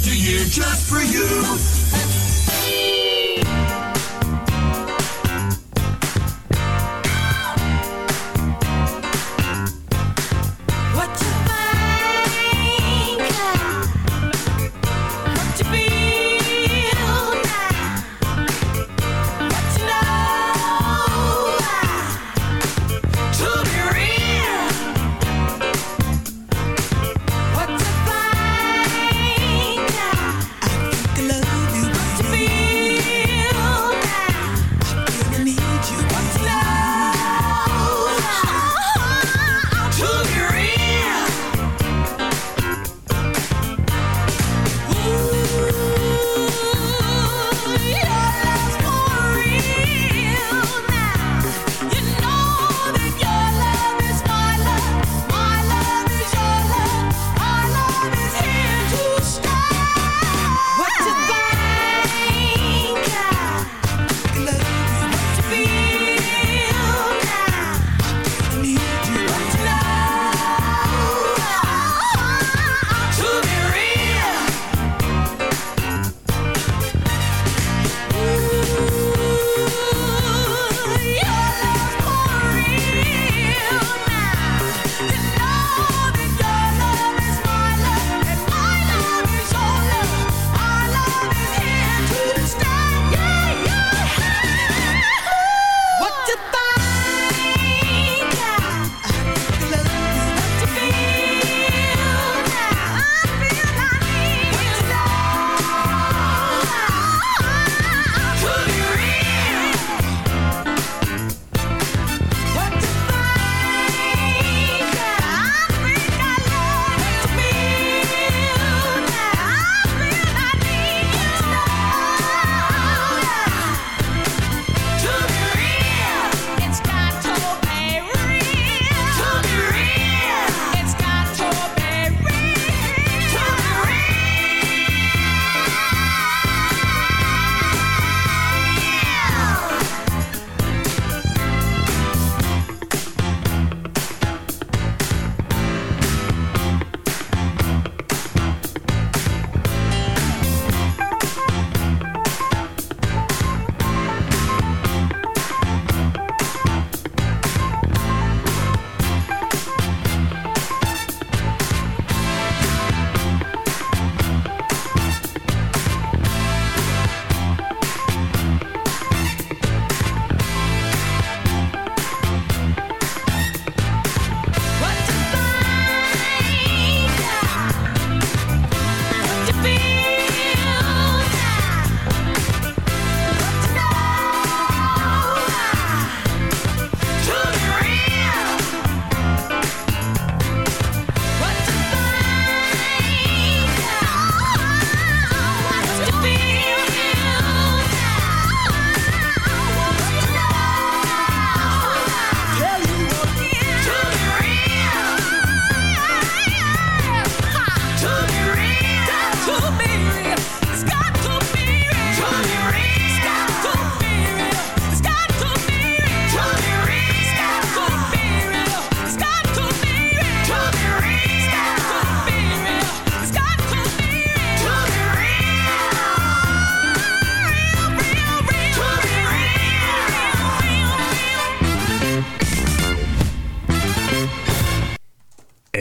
yesteryear just for you.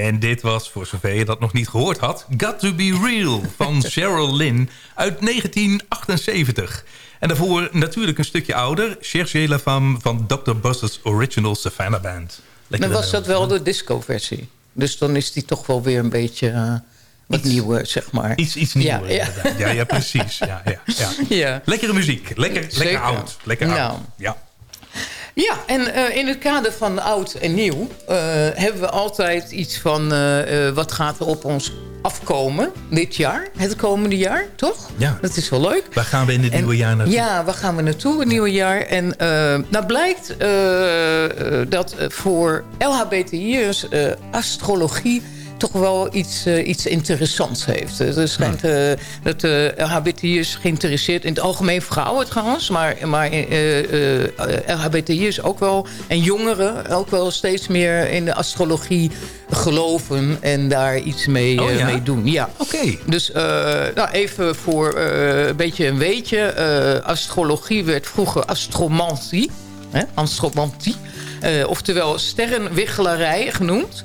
En dit was, voor zover je dat nog niet gehoord had... Got to be Real van Cheryl Lynn uit 1978. En daarvoor natuurlijk een stukje ouder... Cherchez la femme van Dr. Buster's Original Savannah Band. Lekker Dan was dat wel de disco-versie. Dus dan is die toch wel weer een beetje eh, wat nieuwer, zeg maar. Iets, iets nieuwer. Ja, ja. ja, ja precies. Ja, ja, ja. Ja. Lekkere muziek. Lekker, lekker oud. Lekker Nou. oud. Ja. Ja, en eh, in het kader van oud en nieuw... eh, hebben we altijd iets van... eh, wat gaat er op ons afkomen dit jaar? Het komende jaar, toch? Ja. Dat is wel leuk. Waar gaan we in het En- nieuwe jaar naartoe? Ja, waar gaan we naartoe, het nieuwe jaar? En nou blijkt dat voor LHBTI'ers astrologie toch wel iets, eh, iets interessants heeft. Het schijnt uh, dat de LHBTI'ers geïnteresseerd... in het algemeen vrouwen trouwens... maar, maar LHBTI'ers ook wel... en jongeren ook wel steeds meer in de astrologie geloven... en daar iets mee, Oh, ja? mee doen. Ja. Oké. Dus nou, even voor een beetje een weetje. astrologie werd vroeger astromantie. Hè? Astromantie. oftewel sterrenwichelarij genoemd.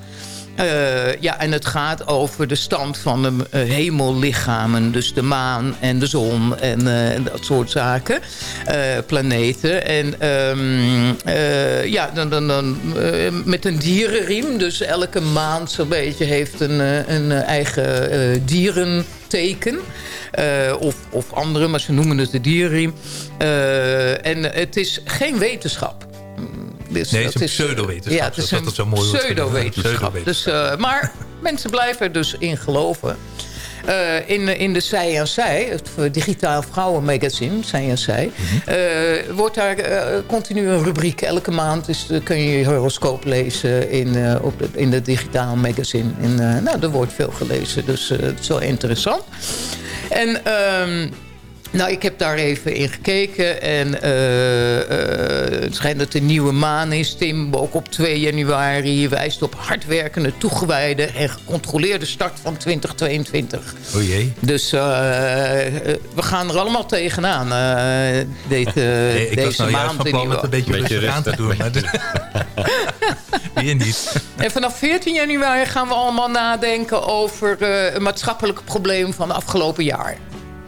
Uh, ja, en het gaat over de stand van de uh, hemellichamen. Dus de maan en de zon en uh, dat soort zaken. planeten. En um, ja, dan, dan, dan met een dierenriem. Dus elke maand zo'n beetje heeft een, een eigen dierenteken. of, of andere, maar ze noemen het de dierenriem. en het is geen wetenschap. Dus nee, het is een pseudowetenschap. Ja, het is dat een dat zo mooi pseudowetenschap. Dus, uh, maar mensen blijven er dus in geloven. Uh, in, in de Zij en Zij, het digitaal vrouwenmagazine, Zij en Zij... Mm -hmm. uh, wordt daar continu een rubriek. Elke maand is, kun je je horoscoop lezen in, op de, in het digitaal magazine. En, nou, er wordt veel gelezen, dus het is wel interessant. En... Um, nou, ik heb daar even in gekeken. En uh, uh, het schijnt dat de nieuwe maan is. Tim, ook op 2 januari, wijst op hardwerkende, toegewijde... en gecontroleerde start van 2022. O jee. Dus uh, we gaan er allemaal tegenaan. Dit, nee, ik deze was nou maand juist van plan het een beetje, beetje rustig aan te doen. Weer niet. En vanaf 14 januari gaan we allemaal nadenken... over een maatschappelijk probleem van het afgelopen jaar.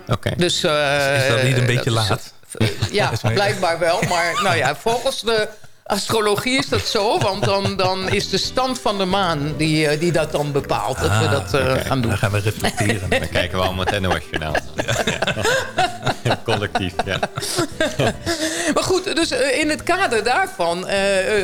Okay. Dus, uh, is dat niet een beetje laat? Is, ja, blijkbaar wel. Maar nou ja, volgens de astrologie is dat zo. Want dan, dan is de stand van de maan die, die dat dan bepaalt. Dat ah, we dat uh, okay. gaan doen. Dan gaan we reflecteren. dan kijken we allemaal het NOS-journaal. Ja. Collectief, ja. maar goed, dus in het kader daarvan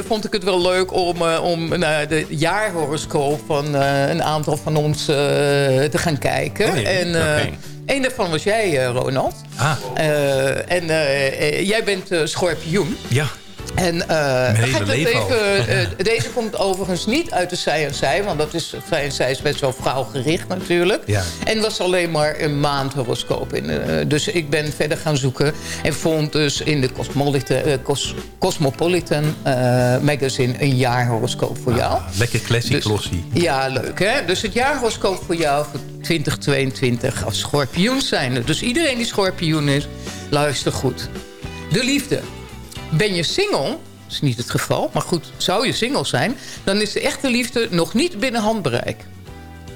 vond ik het wel leuk om, om de jaarhoroscoop van een aantal van ons te gaan kijken. Oh, en, okay. Eén daarvan was jij, uh, Ronald. Ah. Uh, en uh, jij bent schorpioen. Ja. En leven even, ja. deze komt overigens niet uit de Zij en Zij. Want dat is, Zij en Zij is best wel vrouwgericht natuurlijk. Ja. En was alleen maar een maandhoroscoop. In, dus ik ben verder gaan zoeken. En vond dus in de Cosmopolitan, Cos, Cosmopolitan magazine een jaarhoroscoop voor ah, jou. Lekker classic dus. Ja, leuk hè. Dus het jaarhoroscoop voor jou voor 2022 als schorpioen zijn. Dus iedereen die schorpioen is, luister goed. De liefde. Ben je single, dat is niet het geval, maar goed, zou je single zijn... dan is de echte liefde nog niet binnen handbereik.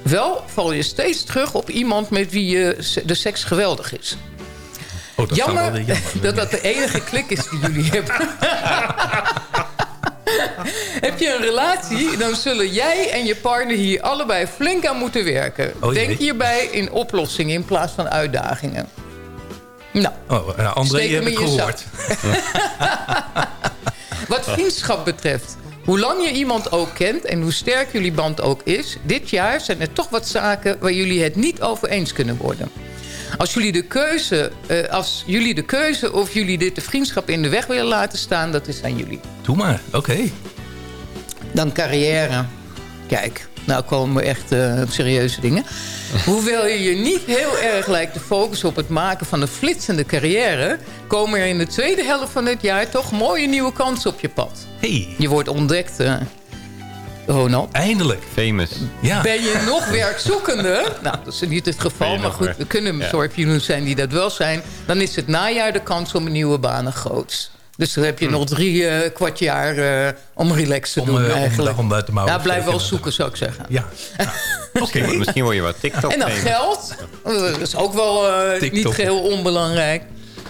Wel val je steeds terug op iemand met wie je de seks geweldig is. Oh, dat jammer, jammer dat dat de enige klik is die jullie hebben. Heb je een relatie, dan zullen jij en je partner hier allebei flink aan moeten werken. Oh, Denk hierbij in oplossingen in plaats van uitdagingen. Nou, oh, uh, André heb ik gehoord. Wat vriendschap betreft. Hoe lang je iemand ook kent en hoe sterk jullie band ook is... dit jaar zijn er toch wat zaken waar jullie het niet over eens kunnen worden. Als jullie de keuze, uh, als jullie de keuze of jullie dit de vriendschap in de weg willen laten staan... dat is aan jullie. Doe maar, oké. Okay. Dan carrière. Kijk, nou komen we echt uh, op serieuze dingen. Hoewel je je niet heel erg lijkt te focussen op het maken van een flitsende carrière... komen er in de tweede helft van dit jaar toch mooie nieuwe kansen op je pad. Hey. Je wordt ontdekt... Uh, Ronald. Eindelijk. Famous. Ja. Ben je nog werkzoekende? nou, dat is niet het geval. Maar goed, er kunnen Ja. zorgpioenen zijn die dat wel zijn. Dan is het najaar de kans om een nieuwe baan groot. Dus dan heb je nog drie eh, kwart jaar eh, om relax te Om, doen eh, om de eigenlijk. ja, blijf wel zoeken, zou ik zeggen. Ja. Oké. Misschien word je wat TikTok En dan geld. Dat is ook wel eh, niet geheel onbelangrijk.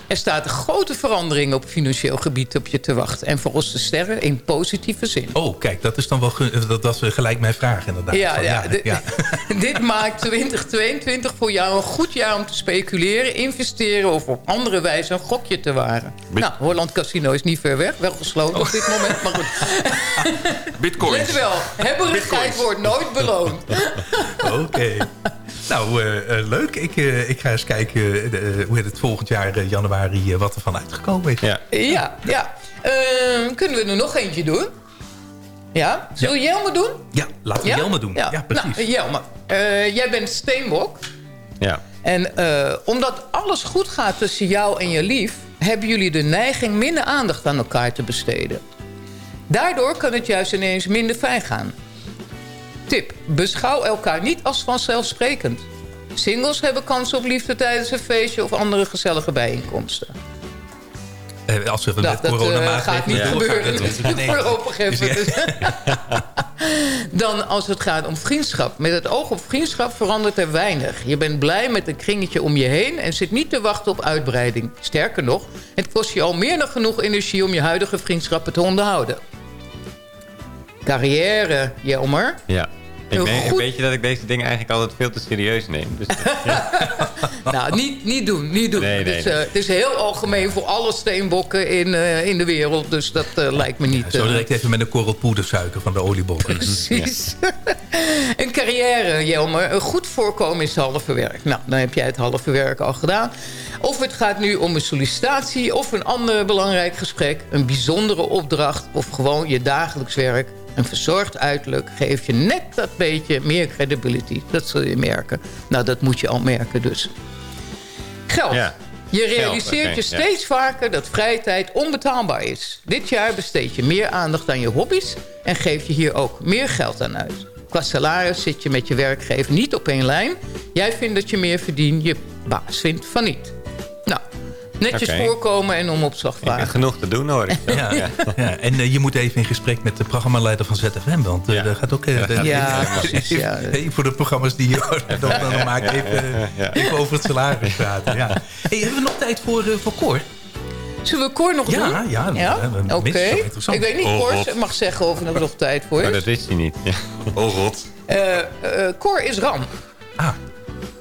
Er staat een grote verandering op financieel gebied op je te wachten. En volgens de sterren in positieve zin. Oh, kijk, dat is dan wel dat, dat is gelijk mijn vraag inderdaad. Ja, Van, ja, dit- dit maakt 2022 voor jou een goed jaar om te speculeren, investeren of op andere wijze een gokje te waren. Nou, Holland Casino is niet ver weg, wel gesloten op dit moment, maar goed. Bitcoins. Let wel, hebberigheid wordt nooit beloond. Oké. Nou, eh, eh, leuk. Ik, eh, ik ga eens kijken hoe heet het volgend jaar januari wat er van uitgekomen is. Ja. Ja, ja. Ehm, kunnen we er nog eentje doen? Ja? Zullen we Jelme doen? Ja, laten we Jelme doen. Ja, precies. Nou, Jelme, eh, jij bent steenbok. Ja. En eh, omdat alles goed gaat tussen jou en je lief... hebben jullie de neiging minder aandacht aan elkaar te besteden. Daardoor kan het juist ineens minder fijn gaan. Tip, beschouw elkaar niet als vanzelfsprekend. Singles hebben kans op liefde tijdens een feestje... of andere gezellige bijeenkomsten. Eh, als we Nou, met dat corona eh, gaat niet gebeuren. Voorlopig even. Dus Dan als het gaat om vriendschap. Met het oog op vriendschap verandert er weinig. Je bent blij met een kringetje om je heen... en zit niet te wachten op uitbreiding. Sterker nog, het kost je al meer dan genoeg energie... om je huidige vriendschappen te onderhouden. Carrière, Jelmer. Ja. Ik weet, goed- weet je dat ik deze dingen eigenlijk altijd veel te serieus neem. Dus, Nou, niet, niet doen, niet doen. Nee, nee, het, is, eh, het is heel algemeen voor alle steenbokken in, eh, in de wereld. Dus dat eh, lijkt me niet... Zo eh, direct even met een korrel poedersuiker van de oliebokken. Precies. een carrière, Jelmer. Een goed voorkomen is halve werk. Nou, dan heb jij het halve werk al gedaan. Of het gaat nu om een sollicitatie of een ander belangrijk gesprek... een bijzondere opdracht of gewoon je dagelijks werk... een verzorgd uiterlijk geeft je net dat beetje meer credibility. Dat zul je merken. Nou, dat moet je al merken dus. Geld. Ja. Je Geld, realiseert je ja. steeds vaker dat vrije tijd onbetaalbaar is. Dit jaar besteed je meer aandacht aan je hobby's... en geef je hier ook meer geld aan uit. Qua salaris zit je met je werkgever niet op één lijn. Jij vindt dat je meer verdient, je baas vindt van niet. Nou, netjes voorkomen en om opslag ik heb vragen. genoeg te doen hoor ik. Ja, ja. en eh, je moet even in gesprek met de programmaleider van ZFM. Want eh, daar gaat ook... eh, de- Ja, even- precies, ja. even voor de programma's die je dan, dan maken. Even, Ja. even over het salaris praten. Ja. Hey, hebben we nog tijd voor, voor Cor? Zullen we Cor nog Ja, doen? ja, ja? ja, Oké. Ik weet niet, Oh, Cor mag zeggen of er nog tijd voor Maar is. dat wist hij niet. Ja. Oh god. Eh, eh, Cor is Ram. Ah.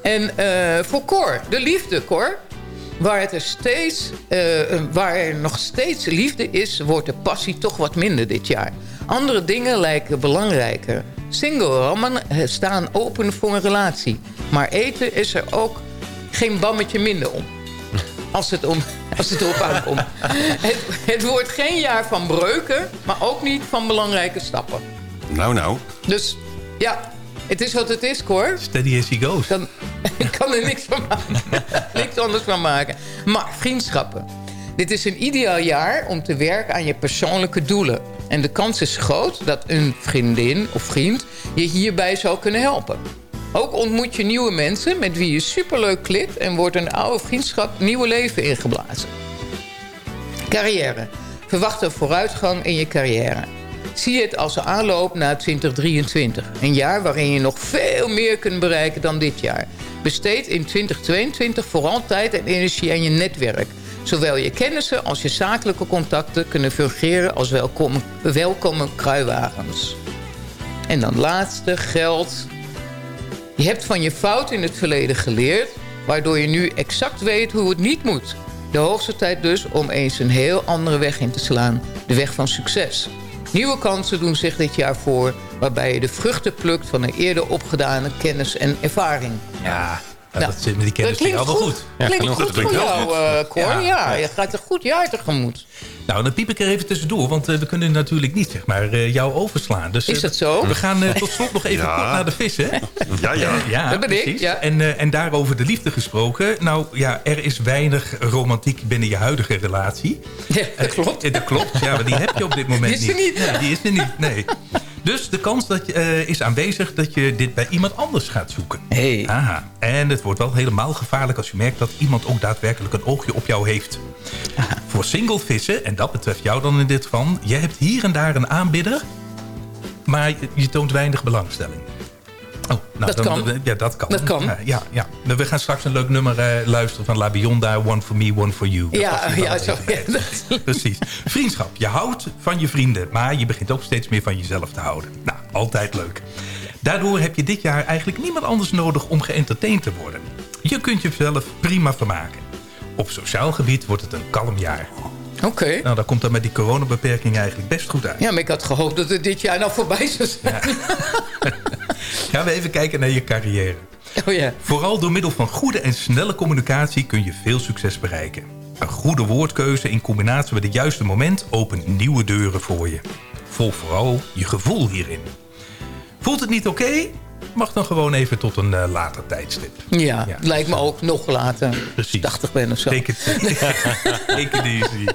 En eh, voor Cor, de liefde, Cor. Waar, het er steeds, eh, waar er nog steeds liefde is, wordt de passie toch wat minder dit jaar. Andere dingen lijken belangrijker. Single rammen eh, staan open voor een relatie. Maar eten is er ook geen bammetje minder om. Als het, om, als het erop aankomt. Het, het wordt geen jaar van breuken, maar ook niet van belangrijke stappen. Nou, nou. Dus ja, het is wat het is, Cor. Steady as he goes. Kan, ik kan er niks van maken. niks anders van maken. Maar vriendschappen. Dit is een ideaal jaar om te werken aan je persoonlijke doelen. En de kans is groot dat een vriendin of vriend je hierbij zou kunnen helpen. Ook ontmoet je nieuwe mensen met wie je superleuk klikt... en wordt een oude vriendschap nieuwe leven ingeblazen. Carrière. Verwacht een vooruitgang in je carrière. Zie het als een aanloop naar 2023. Een jaar waarin je nog veel meer kunt bereiken dan dit jaar. Besteed in 2022 vooral tijd en energie aan je netwerk. Zowel je kennissen als je zakelijke contacten kunnen fungeren als welkome, welkome kruiwagens. En dan laatste, geld. Je hebt van je fout in het verleden geleerd... waardoor je nu exact weet hoe het niet moet. De hoogste tijd dus om eens een heel andere weg in te slaan. De weg van succes. Nieuwe kansen doen zich dit jaar voor... waarbij je de vruchten plukt van een eerder opgedane kennis en ervaring. Ja, ja, Nou, dat zit met die kennis dat klinkt goed. goed. klinkt goed voor jou, eh, Cor. Ja, Ja, ja. je gaat een goed jaar tegemoet. Nou, dan piep ik er even tussendoor, want eh, we kunnen natuurlijk niet zeg maar, eh, jou overslaan. Dus, eh, Is dat zo? We gaan eh, tot slot nog even Ja. kort naar de vissen. Ja, ja. Ja, Dat ben ik, ja. En, eh, en daarover de liefde gesproken. Nou ja, er is weinig romantiek binnen je huidige relatie. Ja, dat klopt. Eh, dat klopt, ja, maar die heb je op dit moment Die is er niet. Nee, die is er niet, nee. Dus de kans dat je, eh, is aanwezig dat je dit bij iemand anders gaat zoeken. Hey. Aha. En het wordt wel helemaal gevaarlijk als je merkt dat iemand ook daadwerkelijk een oogje op jou heeft. Voor single vissen, en dat betreft jou dan in dit geval... je hebt hier en daar een aanbidder, maar je, je toont weinig belangstelling. Oh, nou, Dat dan- kan. Ja, dat kan. Dat kan. Ja, ja, ja. Maar We gaan straks een leuk nummer eh, luisteren van La Bionda. One for me, one for you. Dat Ja, ja, zo, ja. Precies. Vriendschap. Je houdt van je vrienden, maar je begint ook steeds meer van jezelf te houden. Nou, altijd leuk. Daardoor heb je dit jaar eigenlijk niemand anders nodig om geëntertained te worden. Je kunt jezelf prima vermaken. Op sociaal gebied wordt het een kalm jaar. Oké. Nou, daar komt dan met die coronabeperking eigenlijk best goed uit. Ja, maar ik had gehoopt dat het dit jaar nou voorbij zou zijn. Gaan we even kijken naar je carrière. Oh ja. Vooral door middel van goede en snelle communicatie kun je veel succes bereiken. Een goede woordkeuze in combinatie met het juiste moment opent nieuwe deuren voor je. volg vooral je gevoel hierin. Voelt het niet oké? Mag dan gewoon even tot een eh, later tijdstip. Ja, lijkt me ook nog later. Precies. 80 ben of zo. Take it, take it easy.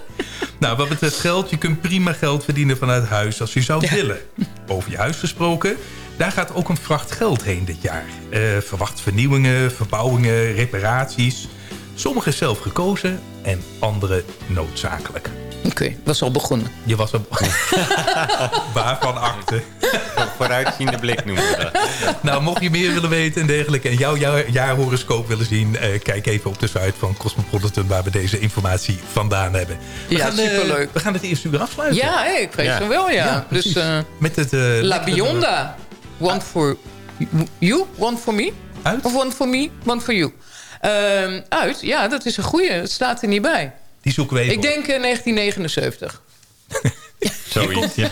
Nou, wat betreft geld, je kunt prima geld verdienen vanuit huis als je zou willen. Over je huis gesproken, daar gaat ook een vracht geld heen dit jaar. Eh, verwacht vernieuwingen, verbouwingen, reparaties. Sommige zelf gekozen en andere noodzakelijk. Oké, was al begonnen. Je was al Waarvan akte? Vooruitziende blik noemen we dat. Nou, mocht je meer willen weten en dergelijke... en jouw jaar, jaarhoroscoop willen zien... eh, kijk even op de site van Cosmopolitan... waar we deze informatie vandaan hebben. We Ja, gaan, eh, superleuk. we gaan het eerste uur afsluiten. Ja, hé, ik vrees van wel, ja. precies. dus, eh, Met het... eh, La Bionda. One for you, one for me. Uit? Of one for me, one for you. Ehm, uit, ja, dat is een goeie. Het staat er niet bij. Die zoeken we even Ik denk eh, 1979. Zoiets, ja.